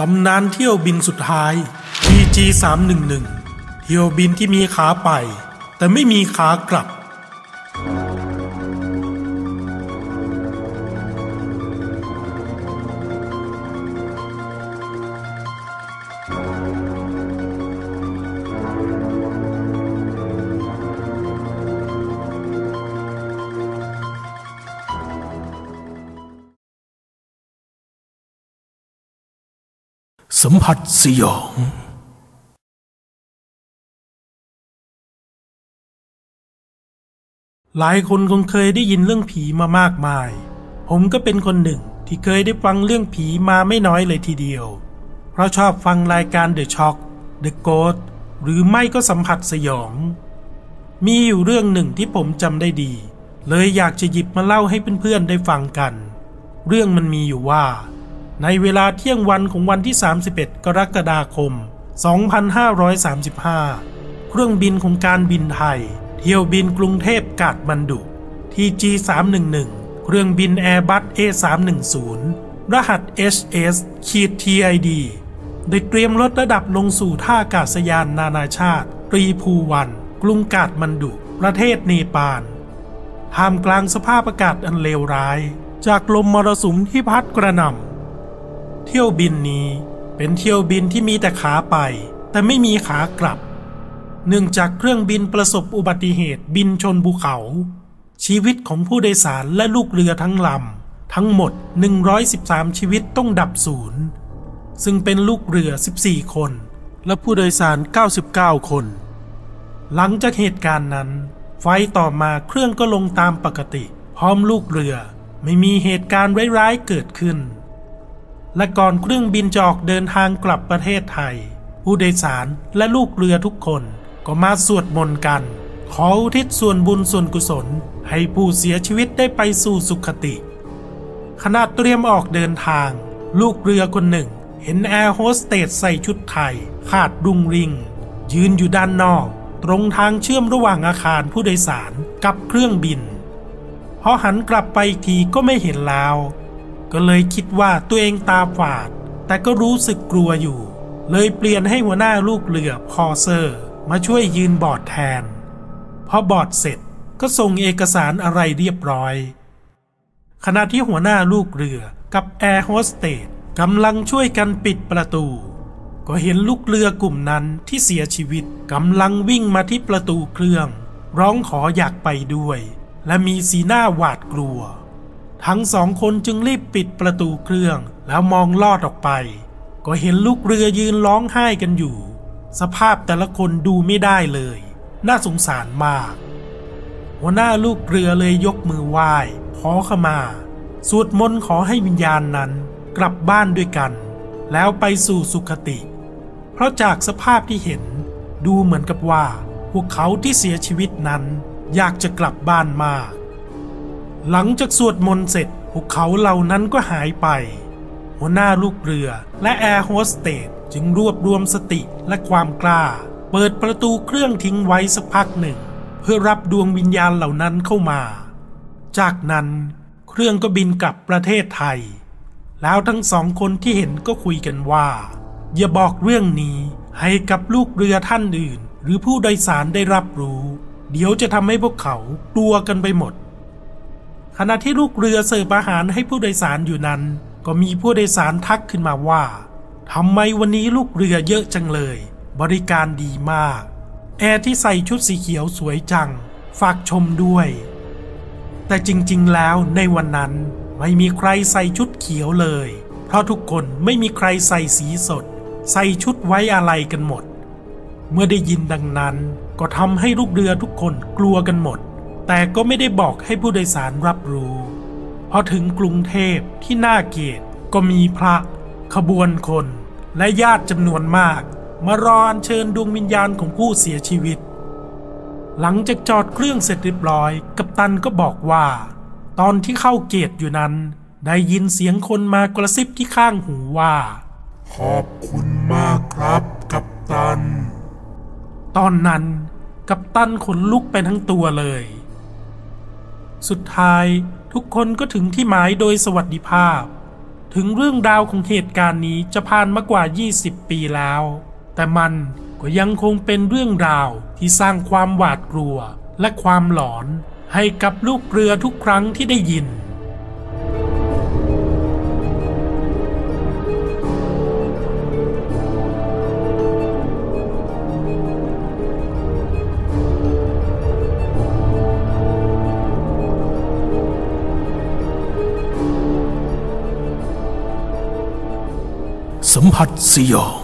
ตำนานเที่ยวบินสุดท้าย PG 311เที่ยวบินที่มีขาไป แต่ไม่มีขากลับ สัมผัสสยองหลายคนคงเคยได้ยินเรื่องผีมามากมาย ผมก็เป็นคนหนึ่งที่เคยได้ฟังเรื่องผีมาไม่น้อยเลยทีเดียว เพราะชอบฟังรายการ The Shock The Ghost หรือไม่ก็สัมผัสสยอง มีอยู่เรื่องหนึ่งที่ผมจำได้ดี เลยอยากจะหยิบมาเล่าให้เพื่อนๆได้ฟังกัน เรื่องมันมีอยู่ว่า ในเวลาเที่ยงวันของวันที่ 31 กรกฎาคม 2535 เครื่องบินของการบินไทย เที่ยวบินกรุงเทพกาดมันดุ TG 311เครื่องบิน Airbus A310 รหัส HS ขีด TID ได้เตรียมลดระดับลงสู่ท่าอากาศยานนานาชาติ ตรีภูวัน กรุงกาดมันดุ ประเทศเนปาลท่ามกลางสภาพอากาศอันเลวร้าย จากลมมรสุมที่พัดกระหน่ำ เที่ยวบินนี้เป็นเที่ยวบินที่มีแต่ขาไป แต่ไม่มีขากลับ เนื่องจากเครื่องบินประสบอุบัติเหตุบินชนภูเขา ชีวิตของผู้โดยสารและลูกเรือทั้งลำทั้งหมด 113 ชีวิตต้องดับศูนย์ซึ่งเป็นลูกเรือ 14 คน และผู้โดยสาร 99 คน หลังจากเหตุการณ์นั้น ไฟต่อมาเครื่องก็ลงตามปกติ พร้อมลูกเรือไม่มีเหตุการณ์ร้ายๆเกิดขึ้น และก่อนเครื่องบินจะออกเดินทางกลับประเทศไทย ผู้โดยสารและลูกเรือทุกคนก็มาสวดมนต์กัน ขออุทิศส่วนบุญส่วนกุศล ให้ผู้เสียชีวิตได้ไปสู่สุขติ ขณะเตรียมออกเดินทาง ลูกเรือคนหนึ่ง เห็นแอร์โฮสเตสใส่ชุดไทย ขาดรุงริง ยืนอยู่ด้านนอก ตรงทางเชื่อมระหว่างอาคารผู้โดยสารกับเครื่องบินพอหันกลับไปอีกทีก็ไม่เห็นแล้ว ก็เลยคิดว่าตัวเองตาฝาด แต่ก็รู้สึกกลัวอยู่ เลยเปลี่ยนให้หัวหน้าลูกเรือพอเซอร์ มาช่วยยืนบอร์ดแทน พอบอร์ดเสร็จก็ส่งเอกสารอะไรเรียบร้อย ขณะที่หัวหน้าลูกเรือกับแอร์โฮสเตสกำลังช่วยกันปิดประตู ก็เห็นลูกเรือกลุ่มนั้นที่เสียชีวิตกำลังวิ่งมาที่ประตูเครื่อง ร้องขออยากไปด้วย และมีสีหน้าหวาดกลัว ทั้งสองคนจึงรีบปิดประตูเครื่องแล้วมองลอดออกไป ก็เห็นลูกเรือยืนร้องไห้กันอยู่ สภาพแต่ละคนดูไม่ได้เลย น่าสงสารมาก หัวหน้าลูกเรือเลยยกมือไหว้ขอขมา สวดมนต์ขอให้วิญญาณนั้นกลับบ้านด้วยกัน แล้วไปสู่สุคติ เพราะจากสภาพที่เห็นดูเหมือนกับว่า พวกเขาที่เสียชีวิตนั้นอยากจะกลับบ้านมาก หลังจากสวดมนต์เสร็จพวกเขาเหล่านั้นก็หายไป หัวหน้าลูกเรือและแอร์โฮสเตสจึงรวบรวมสติและความกล้า เปิดประตูเครื่องทิ้งไว้สักพักหนึ่ง เพื่อรับดวงวิญญาณเหล่านั้นเข้ามา จากนั้นเครื่องก็บินกลับประเทศไทย แล้วทั้งสองคนที่เห็นก็คุยกันว่า อย่าบอกเรื่องนี้ให้กับลูกเรือท่านอื่น หรือผู้โดยสารได้รับรู้ เดี๋ยวจะทำให้พวกเขากลัวกันไปหมด ขณะที่ลูกเรือเสิร์ฟอาหารให้ผู้โดยสารอยู่นั้น ก็มีผู้โดยสารทักขึ้นมาว่าทำไมวันนี้ลูกเรือเยอะจังเลย บริการดีมาก แอร์ที่ใส่ชุดสีเขียวสวยจัง ฝากชมด้วย แต่จริงๆแล้วในวันนั้นไม่มีใครใส่ชุดเขียวเลย เพราะทุกคนไม่มีใครใส่สีสด ใส่ชุดไว้อะไรกันหมด เมื่อได้ยินดังนั้น ก็ทำให้ลูกเรือทุกคนกลัวกันหมด แต่ก็ไม่ได้บอกให้ผู้โดยสารรับรู้ พอถึงกรุงเทพที่หน้าเกตก็มีพระ ขบวนคน และญาติจำนวนมาก มารออัญเชิญดวงวิญญาณของผู้เสียชีวิต หลังจากจอดเครื่องเสร็จเรียบร้อย กัปตันก็บอกว่า ตอนที่เข้าเกตอยู่นั้น ได้ยินเสียงคนมากระซิบที่ข้างหูว่า ขอบคุณมากครับกัปตัน ตอนนั้นกัปตันขนลุกไปทั้งตัวเลย สุดท้ายทุกคนก็ถึงที่หมายโดยสวัสดิภาพ ถึงเรื่องราวของเหตุการณ์นี้จะผ่านมากว่า 20 ปีแล้ว แต่มันก็ยังคงเป็นเรื่องราวที่สร้างความหวาดกลัวและความหลอนให้กับลูกเรือทุกครั้งที่ได้ยิน สัมผัสสยอง